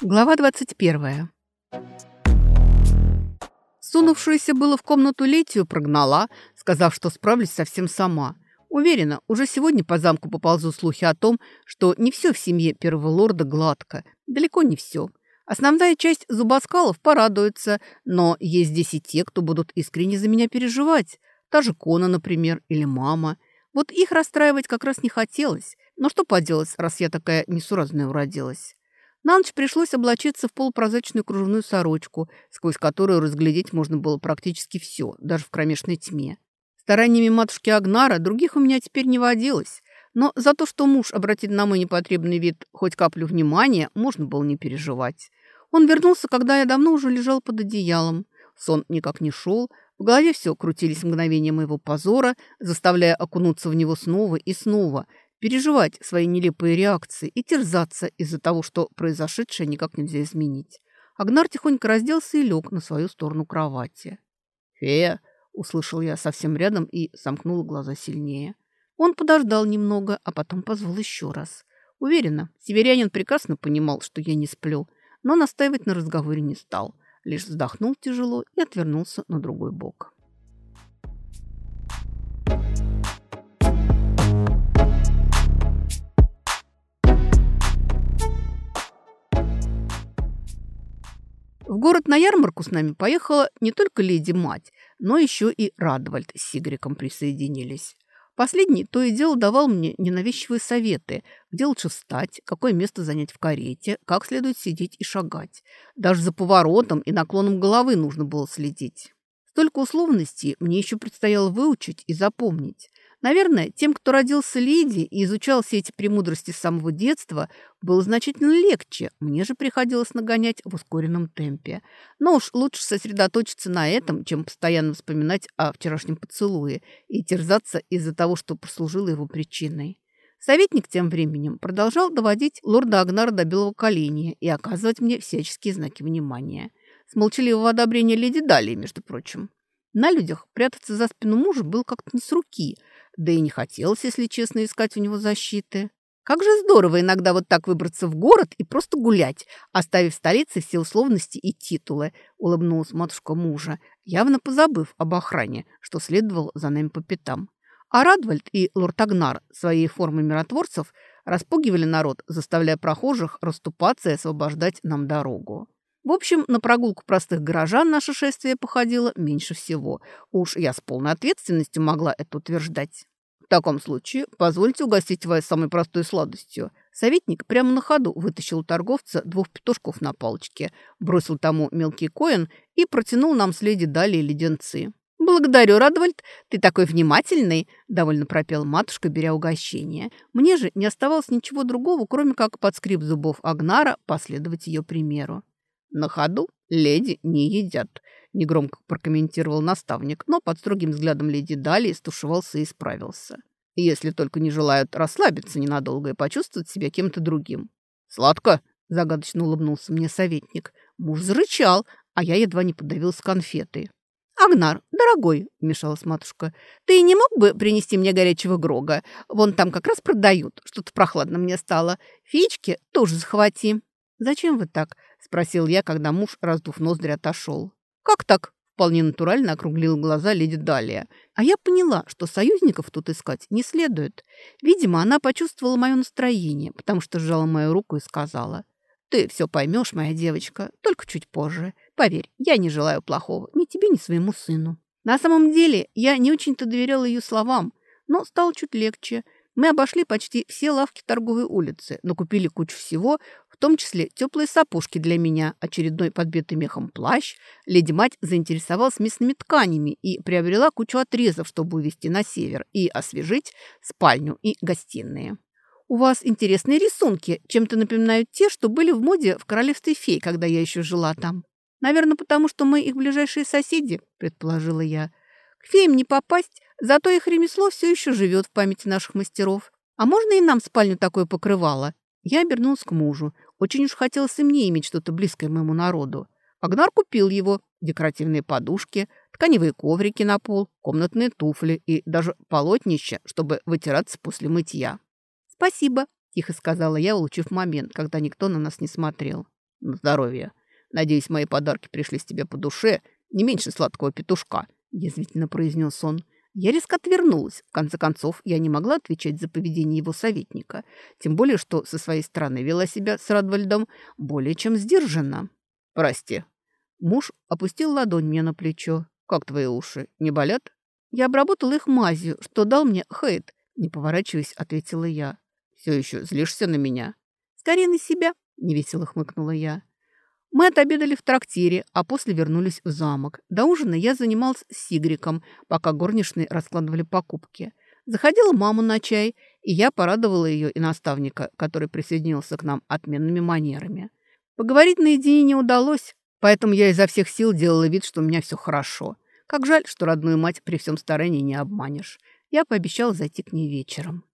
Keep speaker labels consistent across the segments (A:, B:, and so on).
A: Глава 21. Сунувшуюся было в комнату Летию прогнала, сказав, что справлюсь совсем сама. Уверена, уже сегодня по замку поползу слухи о том, что не все в семье первого лорда гладко. Далеко не все. Основная часть зубоскалов порадуется, но есть здесь и те, кто будут искренне за меня переживать. Та же Кона, например, или мама. Вот их расстраивать как раз не хотелось. Но что поделать, раз я такая несуразная уродилась. На ночь пришлось облачиться в полупрозрачную кружевную сорочку, сквозь которую разглядеть можно было практически все, даже в кромешной тьме. Стараниями матушки Агнара других у меня теперь не водилось, но за то, что муж обратит на мой непотребный вид хоть каплю внимания, можно было не переживать. Он вернулся, когда я давно уже лежал под одеялом. Сон никак не шел, в голове все крутились мгновения моего позора, заставляя окунуться в него снова и снова, переживать свои нелепые реакции и терзаться из-за того, что произошедшее никак нельзя изменить. Агнар тихонько разделся и лег на свою сторону кровати. «Фея!» — услышал я совсем рядом и сомкнул глаза сильнее. Он подождал немного, а потом позвал еще раз. Уверена, северянин прекрасно понимал, что я не сплю, но настаивать на разговоре не стал. Лишь вздохнул тяжело и отвернулся на другой бок. В город на ярмарку с нами поехала не только леди-мать, но еще и Радвальд с Сигриком присоединились. Последний то и дело давал мне ненавязчивые советы, где лучше встать, какое место занять в карете, как следует сидеть и шагать. Даже за поворотом и наклоном головы нужно было следить. Столько условностей мне еще предстояло выучить и запомнить. Наверное, тем, кто родился леди и изучал все эти премудрости с самого детства, было значительно легче. Мне же приходилось нагонять в ускоренном темпе. Но уж лучше сосредоточиться на этом, чем постоянно вспоминать о вчерашнем поцелуе и терзаться из-за того, что послужило его причиной. Советник тем временем продолжал доводить лорда Агнара до белого коленя и оказывать мне всяческие знаки внимания. С молчаливого одобрения леди Далии, между прочим. На людях прятаться за спину мужа был как-то не с руки – да и не хотелось, если честно, искать у него защиты. Как же здорово иногда вот так выбраться в город и просто гулять, оставив в столице все условности и титулы, улыбнулась матушка мужа, явно позабыв об охране, что следовал за нами по пятам. А Радвальд и лорд Агнар своей формой миротворцев распугивали народ, заставляя прохожих расступаться и освобождать нам дорогу. В общем, на прогулку простых горожан наше шествие походило меньше всего. Уж я с полной ответственностью могла это утверждать. В таком случае позвольте угостить вас самой простой сладостью. Советник прямо на ходу вытащил у торговца двух петушков на палочке, бросил тому мелкий коин и протянул нам с леди далее леденцы. «Благодарю, Радвальд, ты такой внимательный!» – довольно пропел матушка, беря угощение. Мне же не оставалось ничего другого, кроме как под скрип зубов Агнара последовать ее примеру. «На ходу леди не едят», – негромко прокомментировал наставник, но под строгим взглядом леди Дали стушевался и исправился. «Если только не желают расслабиться ненадолго и почувствовать себя кем-то другим». «Сладко?» – загадочно улыбнулся мне советник. Муж зарычал, а я едва не подавился конфетой. «Агнар, дорогой», – вмешалась матушка, – «ты не мог бы принести мне горячего грога? Вон там как раз продают. Что-то прохладно мне стало. Фички тоже захвати». «Зачем вы так?» – спросил я, когда муж, раздув ноздри, отошел. «Как так?» – вполне натурально округлил глаза леди Далия. А я поняла, что союзников тут искать не следует. Видимо, она почувствовала мое настроение, потому что сжала мою руку и сказала. «Ты все поймешь, моя девочка, только чуть позже. Поверь, я не желаю плохого ни тебе, ни своему сыну». На самом деле, я не очень-то доверяла ее словам, но стало чуть легче – мы обошли почти все лавки торговой улицы, но купили кучу всего, в том числе теплые сапожки для меня, очередной подбитый мехом плащ. Леди-мать заинтересовалась местными тканями и приобрела кучу отрезов, чтобы увезти на север и освежить спальню и гостиные. «У вас интересные рисунки, чем-то напоминают те, что были в моде в королевстве фей, когда я еще жила там. Наверное, потому что мы их ближайшие соседи», – предположила я. «К феям не попасть, Зато их ремесло все еще живет в памяти наших мастеров. А можно и нам спальню такое покрывало? Я обернулась к мужу. Очень уж хотелось и мне иметь что-то близкое моему народу. Агнар купил его. Декоративные подушки, тканевые коврики на пол, комнатные туфли и даже полотнище, чтобы вытираться после мытья. «Спасибо», – тихо сказала я, улучив момент, когда никто на нас не смотрел. На здоровье. Надеюсь, мои подарки пришли с тебе по душе, не меньше сладкого петушка, язвительно произнес он. Я резко отвернулась. В конце концов, я не могла отвечать за поведение его советника. Тем более, что со своей стороны вела себя с Радвальдом более чем сдержанно. «Прости». Муж опустил ладонь мне на плечо. «Как твои уши? Не болят?» «Я обработала их мазью, что дал мне Хейт», — не поворачиваясь, ответила я. «Все еще злишься на меня?» «Скорее на себя», — невесело хмыкнула я. Мы отобедали в трактире, а после вернулись в замок. До ужина я занималась с Сигриком, пока горничные раскладывали покупки. Заходила мама на чай, и я порадовала ее и наставника, который присоединился к нам отменными манерами. Поговорить наедине не удалось, поэтому я изо всех сил делала вид, что у меня все хорошо. Как жаль, что родную мать при всем старании не обманешь. Я пообещала зайти к ней вечером.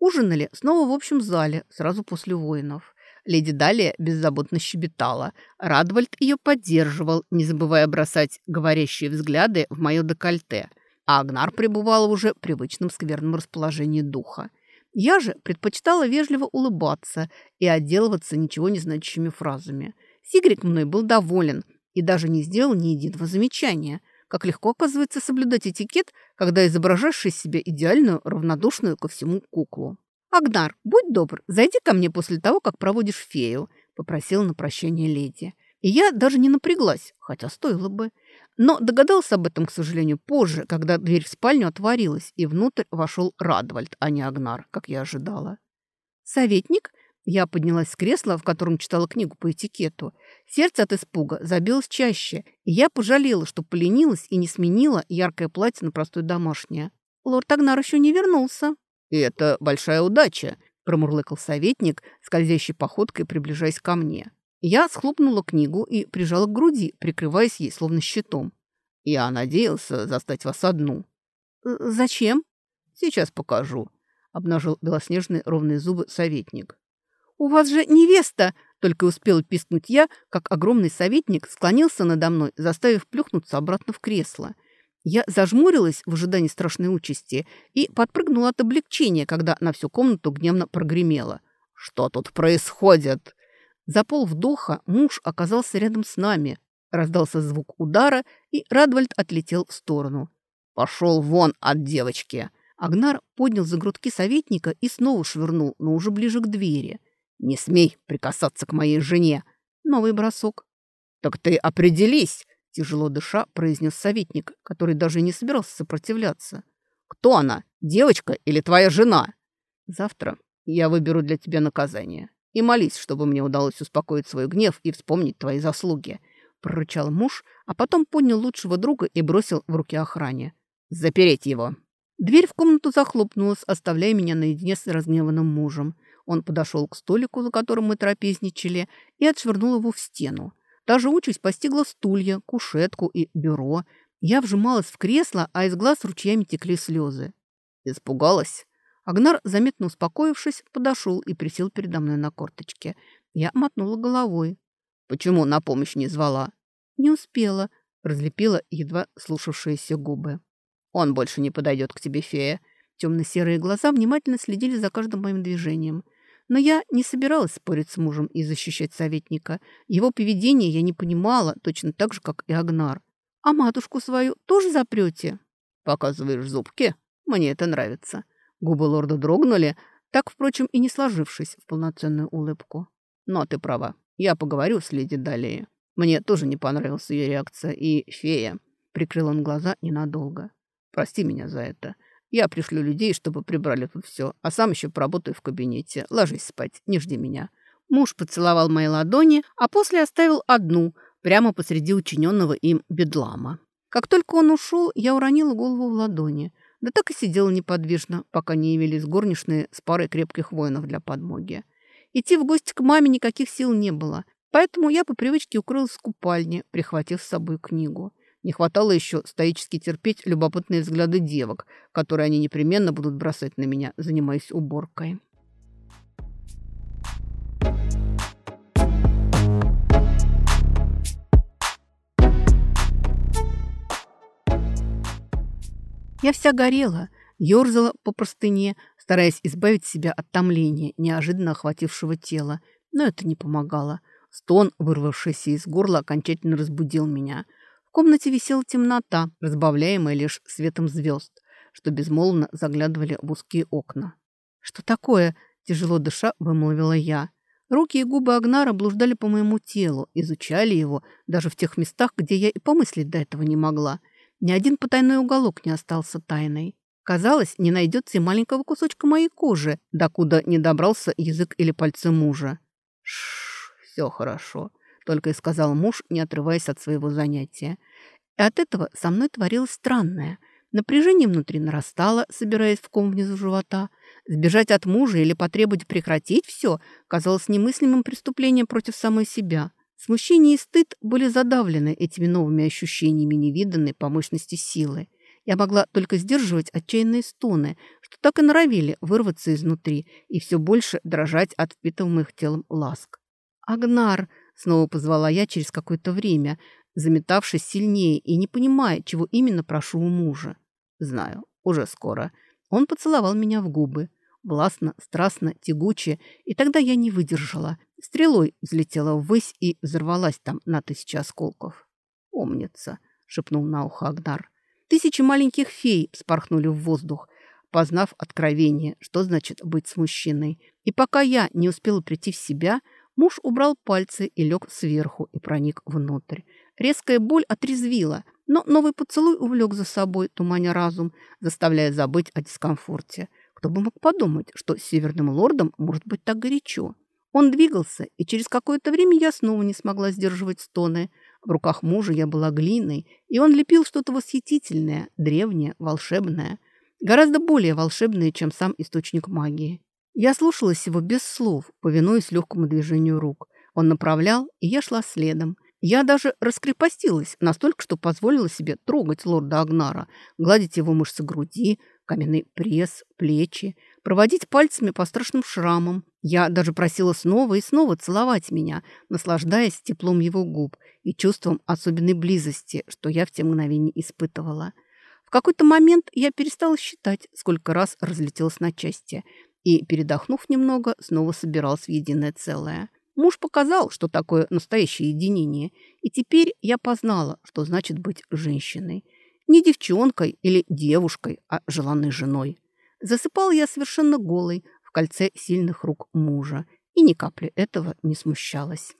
A: Ужинали снова в общем зале, сразу после воинов. Леди Далия беззаботно щебетала. Радвальд ее поддерживал, не забывая бросать говорящие взгляды в мое декольте. А Агнар пребывал в уже привычном скверном расположении духа. Я же предпочитала вежливо улыбаться и отделываться ничего не значащими фразами. Сигрик мной был доволен и даже не сделал ни единого замечания. Как легко, оказывается, соблюдать этикет, когда изображаешь из себя идеальную, равнодушную ко всему куклу. «Агнар, будь добр, зайди ко мне после того, как проводишь фею», — попросила на прощание леди. И я даже не напряглась, хотя стоило бы. Но догадался об этом, к сожалению, позже, когда дверь в спальню отворилась, и внутрь вошел Радвальд, а не Агнар, как я ожидала. «Советник?» Я поднялась с кресла, в котором читала книгу по этикету. Сердце от испуга забилось чаще, и я пожалела, что поленилась и не сменила яркое платье на простое домашнее. Лорд Агнар еще не вернулся.
B: «И это большая удача», – промурлыкал советник, скользящей походкой приближаясь ко мне. Я схлопнула книгу и прижала к груди, прикрываясь ей словно щитом. «Я надеялся застать вас одну».
A: «Э, «Зачем?»
B: «Сейчас покажу», — обнажил белоснежные ровные зубы советник.
A: «У вас же невеста!» — только успел пискнуть я, как огромный советник склонился надо мной, заставив плюхнуться обратно в кресло — я зажмурилась в ожидании страшной участи и подпрыгнула от облегчения, когда на всю комнату гневно прогремело.
B: «Что тут происходит?»
A: За полвдоха муж оказался рядом с нами. Раздался звук удара, и Радвальд отлетел в сторону.
B: «Пошел вон от девочки!»
A: Агнар поднял за грудки советника и снова швырнул, но уже ближе к двери.
B: «Не смей прикасаться к моей жене!»
A: Новый бросок.
B: «Так ты определись!» Тяжело дыша, произнес советник, который даже не собирался сопротивляться. «Кто она? Девочка или твоя жена?» «Завтра я выберу для тебя наказание. И молись, чтобы мне удалось успокоить свой гнев и вспомнить твои заслуги», — прорычал муж, а потом поднял лучшего друга и бросил в руки охране. «Запереть его!» Дверь в комнату захлопнулась, оставляя меня наедине с разгневанным мужем. Он подошел к столику, за которым мы трапезничали, и отшвырнул его в стену. Та же участь постигла стулья, кушетку и бюро. Я вжималась в кресло, а из глаз ручьями текли слезы. Испугалась?
A: Агнар, заметно успокоившись, подошел и присел передо мной на корточке. Я мотнула головой.
B: «Почему на помощь не звала?»
A: «Не успела», — разлепила едва слушавшиеся губы.
B: «Он больше не подойдет к тебе, фея».
A: Темно-серые глаза внимательно следили за каждым моим движением. Но я не собиралась спорить с мужем и защищать советника. Его поведение я не понимала, точно так же, как и Агнар. «А матушку свою тоже запрете?»
B: «Показываешь зубки? Мне это нравится». Губы лорда дрогнули, так, впрочем, и не сложившись в полноценную улыбку. «Но ты права. Я поговорю с леди Далее. Мне тоже не понравилась ее реакция. И фея...» Прикрыл он глаза ненадолго. «Прости меня за это. Я пришлю людей, чтобы прибрали тут все, а сам еще поработаю в кабинете. Ложись спать, не жди меня».
A: Муж поцеловал мои ладони, а после оставил одну, прямо посреди учиненного им бедлама. Как только он ушел, я уронила голову в ладони. Да так и сидела неподвижно, пока не явились горничные с парой крепких воинов для подмоги. Идти в гости к маме никаких сил не было, поэтому я по привычке укрылась в купальне, прихватив с собой книгу. Не хватало еще стоически терпеть любопытные взгляды девок, которые они непременно будут бросать на меня, занимаясь уборкой. Я вся горела, ерзала по простыне, стараясь избавить себя от томления, неожиданно охватившего тело. Но это не помогало. Стон, вырвавшийся из горла, окончательно разбудил меня. В комнате висела темнота, разбавляемая лишь светом звезд, что безмолвно заглядывали в узкие окна. «Что такое?» – тяжело дыша вымолвила я. Руки и губы Агнара блуждали по моему телу, изучали его даже в тех местах, где я и помыслить до этого не могла. Ни один потайной уголок не остался тайной. Казалось, не найдется и маленького кусочка моей кожи, докуда не добрался язык или пальцы мужа. Шш, все хорошо, только и сказал муж, не отрываясь от своего занятия. И от этого со мной творилось странное. Напряжение внутри нарастало, собираясь в ком внизу живота. Сбежать от мужа или потребовать прекратить все казалось немыслимым преступлением против самой себя. Смущение и стыд были задавлены этими новыми ощущениями невиданной по мощности силы. Я могла только сдерживать отчаянные стоны, что так и норовили вырваться изнутри и все больше дрожать от впитываемых телом ласк. «Агнар!» — снова позвала я через какое-то время, заметавшись сильнее и не понимая, чего именно прошу у мужа. «Знаю, уже скоро». Он поцеловал меня в губы. Властно, страстно, тягуче, и тогда я не выдержала. Стрелой взлетела ввысь и взорвалась там на тысячи осколков. «Умница!» — шепнул на ухо Агнар. Тысячи маленьких фей спорхнули в воздух, познав откровение, что значит быть с мужчиной. И пока я не успела прийти в себя, муж убрал пальцы и лег сверху и проник внутрь. Резкая боль отрезвила, но новый поцелуй увлек за собой, туманя разум, заставляя забыть о дискомфорте. Кто бы мог подумать, что с северным лордом может быть так горячо. Он двигался, и через какое-то время я снова не смогла сдерживать стоны – в руках мужа я была глиной, и он лепил что-то восхитительное, древнее, волшебное. Гораздо более волшебное, чем сам источник магии. Я слушалась его без слов, повинуясь легкому движению рук. Он направлял, и я шла следом. Я даже раскрепостилась настолько, что позволила себе трогать лорда Агнара, гладить его мышцы груди, каменный пресс, плечи, проводить пальцами по страшным шрамам. Я даже просила снова и снова целовать меня, наслаждаясь теплом его губ и чувством особенной близости, что я в те мгновения испытывала. В какой-то момент я перестала считать, сколько раз разлетелась на части, и, передохнув немного, снова собиралась в единое целое. Муж показал, что такое настоящее единение, и теперь я познала, что значит быть женщиной – не девчонкой или девушкой, а желанной женой. Засыпал я совершенно голой в кольце сильных рук мужа, и ни капли этого не смущалась.